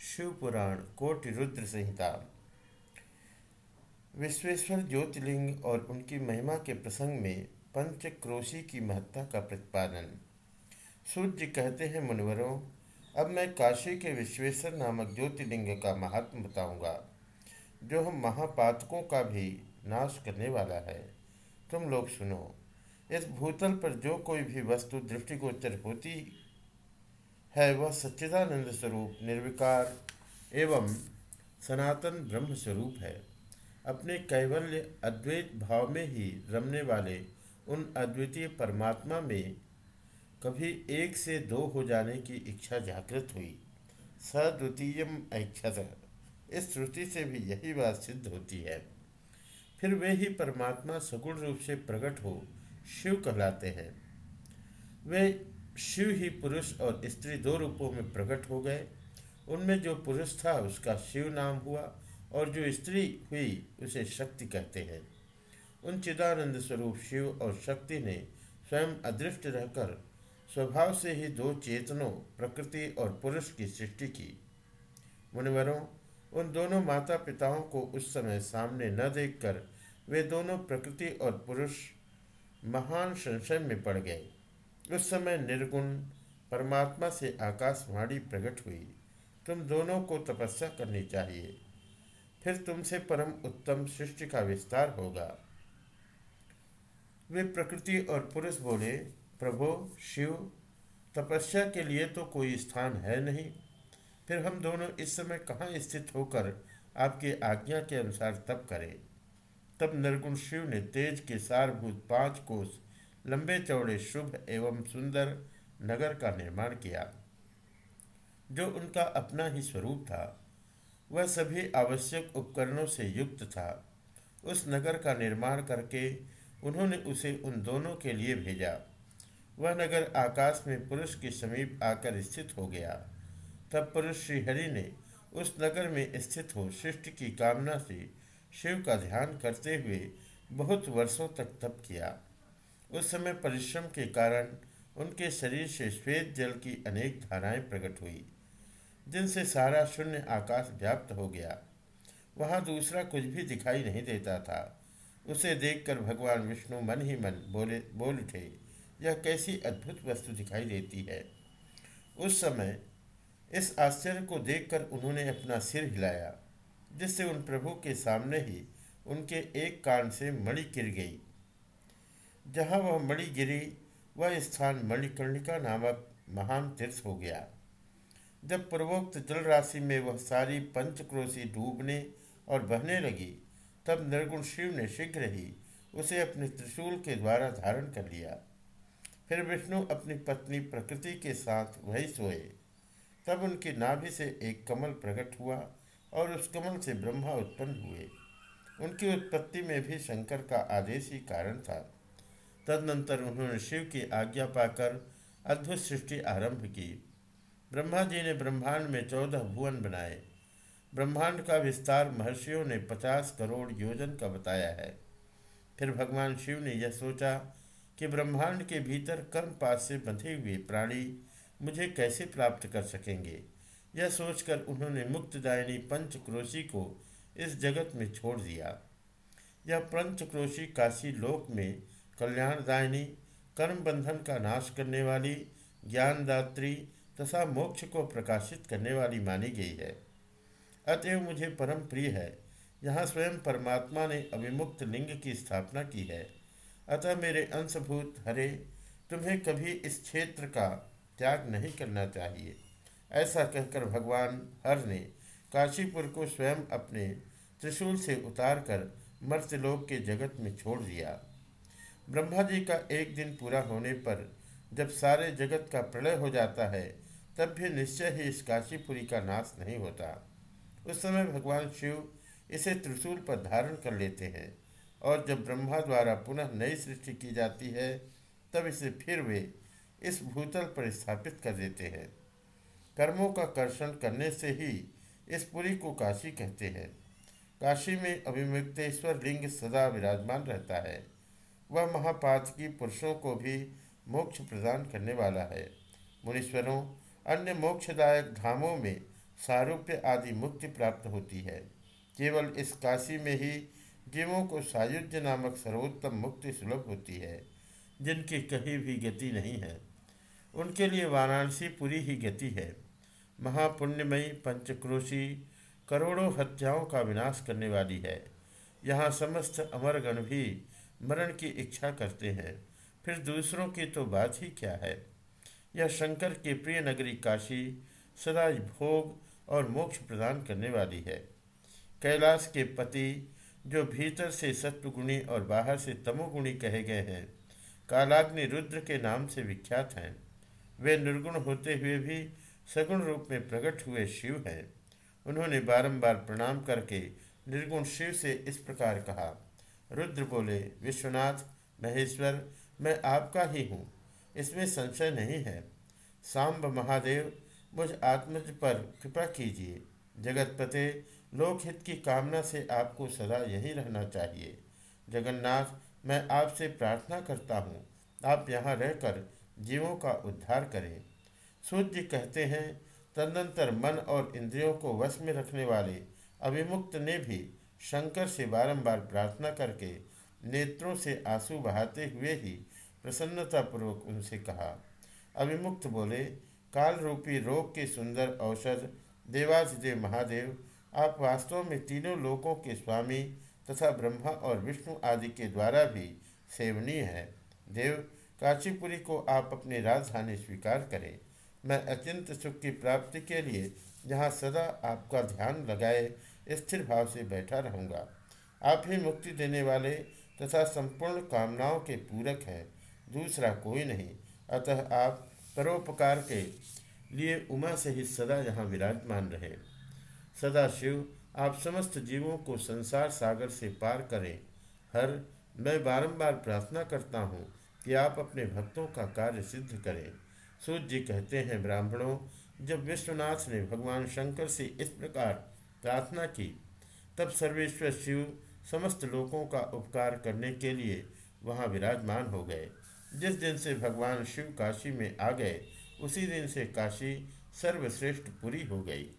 शिवपुराण, कोटि रुद्र संहिता। विश्वेश्वर ज्योतिर्लिंग और उनकी महिमा के प्रसंग में पंच क्रोशी की महत्ता का प्रतिपादन। सूर्य कहते हैं, मुनवरों, अब मैं काशी के विश्वेश्वर नामक ज्योतिर्लिंग का महात्म बताऊँगा, जो हम महापातकों का भी नाश करने वाला है। तुम लोग सुनो, इस भूतल पर जो कोई भी वस्तु दृष्टिगोचर होती है, वह सच्चिदानंद स्वरूप, निर्विकार एवं सनातन ब्रह्म स्वरूप है। अपने कैवल्य अद्वैत भाव में ही रमने वाले उन अद्वितीय परमात्मा में कभी एक से दो हो जाने की इच्छा जागृत हुई। सद्वितीयम ऐक्षत। इस श्रुति से भी यही बात सिद्ध होती है। फिर वे ही परमात्मा सगुण रूप से प्रकट हो शिव कहलाते हैं। वे शिव ही पुरुष और स्त्री दो रूपों में प्रकट हो गए। उनमें जो पुरुष था, उसका शिव नाम हुआ और जो स्त्री हुई, उसे शक्ति कहते हैं। उन चिदानंद स्वरूप शिव और शक्ति ने स्वयं अदृष्ट रहकर स्वभाव से ही दो चेतनों, प्रकृति और पुरुष की सृष्टि की। मुनिवरों, उन दोनों माता पिताओं को उस समय सामने न देखकर वे दोनों प्रकृति और पुरुष महान संशय में पड़ गए। उस समय निर्गुण परमात्मा से आकाशवाणी प्रकट हुई। तुम दोनों को तपस्या करनी चाहिए। फिर तुमसे परम उत्तम सृष्टि का विस्तार होगा। वे प्रकृति और पुरुष बोले, प्रभो, शिव, तपस्या के लिए तो कोई स्थान है नहीं। फिर हम दोनों इस समय कहाँ स्थित होकर आपकी आज्ञा के अनुसार तप करें? तब निर्गुण शिव ने तेज के सारभूत पाँच कोष लंबे चौड़े, शुभ एवं सुंदर नगर का निर्माण किया, जो उनका अपना ही स्वरूप था। वह सभी आवश्यक उपकरणों से युक्त था। उस नगर का निर्माण करके उन्होंने उसे उन दोनों के लिए भेजा। वह नगर आकाश में पुरुष के समीप आकर स्थित हो गया। तब पुरुष श्रीहरि ने उस नगर में स्थित हो सृष्टि की कामना से शिव का ध्यान करते हुए बहुत वर्षों तक तप किया। उस समय परिश्रम के कारण उनके शरीर से श्वेत जल की अनेक धाराएँ प्रकट हुई, जिनसे सारा शून्य आकाश व्याप्त हो गया। वहाँ दूसरा कुछ भी दिखाई नहीं देता था। उसे देखकर भगवान विष्णु मन ही मन बोले, बोल उठे, यह कैसी अद्भुत वस्तु दिखाई देती है। उस समय इस आश्चर्य को देखकर उन्होंने अपना सिर हिलाया, जिससे उन प्रभु के सामने ही उनके एक कान से मणि गिर गई। जहाँ वह मणि गिरी, वह स्थान मणिकर्णिका नामक महान तीर्थ हो गया। जब पूर्वोक्त जल राशि में वह सारी पंचक्रोशी डूबने और बहने लगी, तब निर्गुण शिव ने शीघ्र ही उसे अपने त्रिशूल के द्वारा धारण कर लिया। फिर विष्णु अपनी पत्नी प्रकृति के साथ वही सोए। तब उनकी नाभि से एक कमल प्रकट हुआ और उस कमल से ब्रह्मा उत्पन्न हुए। उनकी उत्पत्ति में भी शंकर का आदेश ही कारण था। तदनंतर उन्होंने शिव की आज्ञा पाकर अद्भुत सृष्टि आरंभ की। ब्रह्मा जी ने ब्रह्मांड में चौदह भुवन बनाए। ब्रह्मांड का विस्तार महर्षियों ने पचास करोड़ योजन का बताया है। फिर भगवान शिव ने यह सोचा कि ब्रह्मांड के भीतर कर्मपात से बंधे हुए प्राणी मुझे कैसे प्राप्त कर सकेंगे? यह सोचकर उन्होंने मुक्तदायिनी पंचक्रोशी को इस जगत में छोड़ दिया। यह पंचक्रोशी काशी लोक में कल्याणदायिनी कर्म बंधन का नाश करने वाली, ज्ञानदात्री तथा मोक्ष को प्रकाशित करने वाली मानी गई है। अतएव मुझे परम प्रिय है। यहाँ स्वयं परमात्मा ने अभिमुक्त लिंग की स्थापना की है। अतः मेरे अंशभूत हरे, तुम्हें कभी इस क्षेत्र का त्याग नहीं करना चाहिए। ऐसा कहकर भगवान हर ने काशीपुर को स्वयं अपने त्रिशूल से उतारकर मर्त्यलोक के जगत में छोड़ दिया। ब्रह्मा जी का एक दिन पूरा होने पर जब सारे जगत का प्रलय हो जाता है, तब भी निश्चय ही इस काशीपुरी का नाश नहीं होता। उस समय भगवान शिव इसे त्रिशूल पर धारण कर लेते हैं और जब ब्रह्मा द्वारा पुनः नई सृष्टि की जाती है, तब इसे फिर वे इस भूतल पर स्थापित कर देते हैं। कर्मों का कर्षण करने से ही इस पुरी को काशी कहते हैं। काशी में अभिमुक्तेश्वर लिंग सदा विराजमान रहता है। वह महापातकी पुरुषों को भी मोक्ष प्रदान करने वाला है। मुनीश्वरों, अन्य मोक्षदायक धामों में सारूप्य आदि मुक्ति प्राप्त होती है। केवल इस काशी में ही जीवों को सायुज्य नामक सर्वोत्तम मुक्ति सुलभ होती है, जिनकी कहीं भी गति नहीं है। उनके लिए वाराणसी पूरी ही गति है। महापुण्यमयी पंचक्रोशी करोड़ों हत्याओं का विनाश करने वाली है। यहाँ समस्त अमरगण भी मरण की इच्छा करते हैं, फिर दूसरों की तो बात ही क्या है? यह शंकर की प्रिय नगरी काशी सदा भोग और मोक्ष प्रदान करने वाली है। कैलाश के पति, जो भीतर से सत्वगुणी और बाहर से तमोगुणी कहे गए हैं, कालाग्नि रुद्र के नाम से विख्यात हैं। वे निर्गुण होते हुए भी सगुण रूप में प्रकट हुए शिव हैं। उन्होंने बारंबार प्रणाम करके निर्गुण शिव से इस प्रकार कहा रुद्र बोले, विश्वनाथ, महेश्वर, मैं आपका ही हूँ। इसमें संशय नहीं है। सांब महादेव, मुझ आत्मज पर कृपा कीजिए। जगतपते, लोकहित की कामना से आपको सदा यही रहना चाहिए। जगन्नाथ, मैं आपसे प्रार्थना करता हूँ। आप यहाँ रहकर जीवों का उद्धार करें। सूर्य कहते हैं, तदनंतर मन और इंद्रियों को वश में रखने वाले अभिमुक्त ने भी शंकर से बारंबार प्रार्थना करके नेत्रों से आँसू बहाते हुए ही प्रसन्नतापूर्वक उनसे कहा, अभिमुक्त बोले काल रूपी रोग के सुंदर औषध, देवाधिदेव महादेव, आप वास्तव में तीनों लोकों के स्वामी तथा ब्रह्मा और विष्णु आदि के द्वारा भी सेवनीय है। देव, काशीपुरी को आप अपनी राजधानी स्वीकार करें। मैं अत्यंत सुख की प्राप्ति के लिए जहाँ सदा आपका ध्यान लगाए स्थिर भाव से बैठा रहूँगा। आप ही मुक्ति देने वाले तथा संपूर्ण कामनाओं के पूरक हैं, दूसरा कोई नहीं। अतः आप परोपकार के लिए उमा से ही सदा यहाँ विराजमान रहे। सदा शिव आप समस्त जीवों को संसार सागर से पार करें। हर, मैं बारंबार प्रार्थना करता हूँ कि आप अपने भक्तों का कार्य सिद्ध करें। सूर्य जी कहते हैं, ब्राह्मणों, जब विश्वनाथ ने भगवान शंकर से इस प्रकार प्रार्थना की। तब सर्वेश्वर शिव समस्त लोगों का उपकार करने के लिए वहाँ विराजमान हो गए। जिस दिन से भगवान शिव काशी में आ गए, उसी दिन से काशी सर्वश्रेष्ठ पूरी हो गई।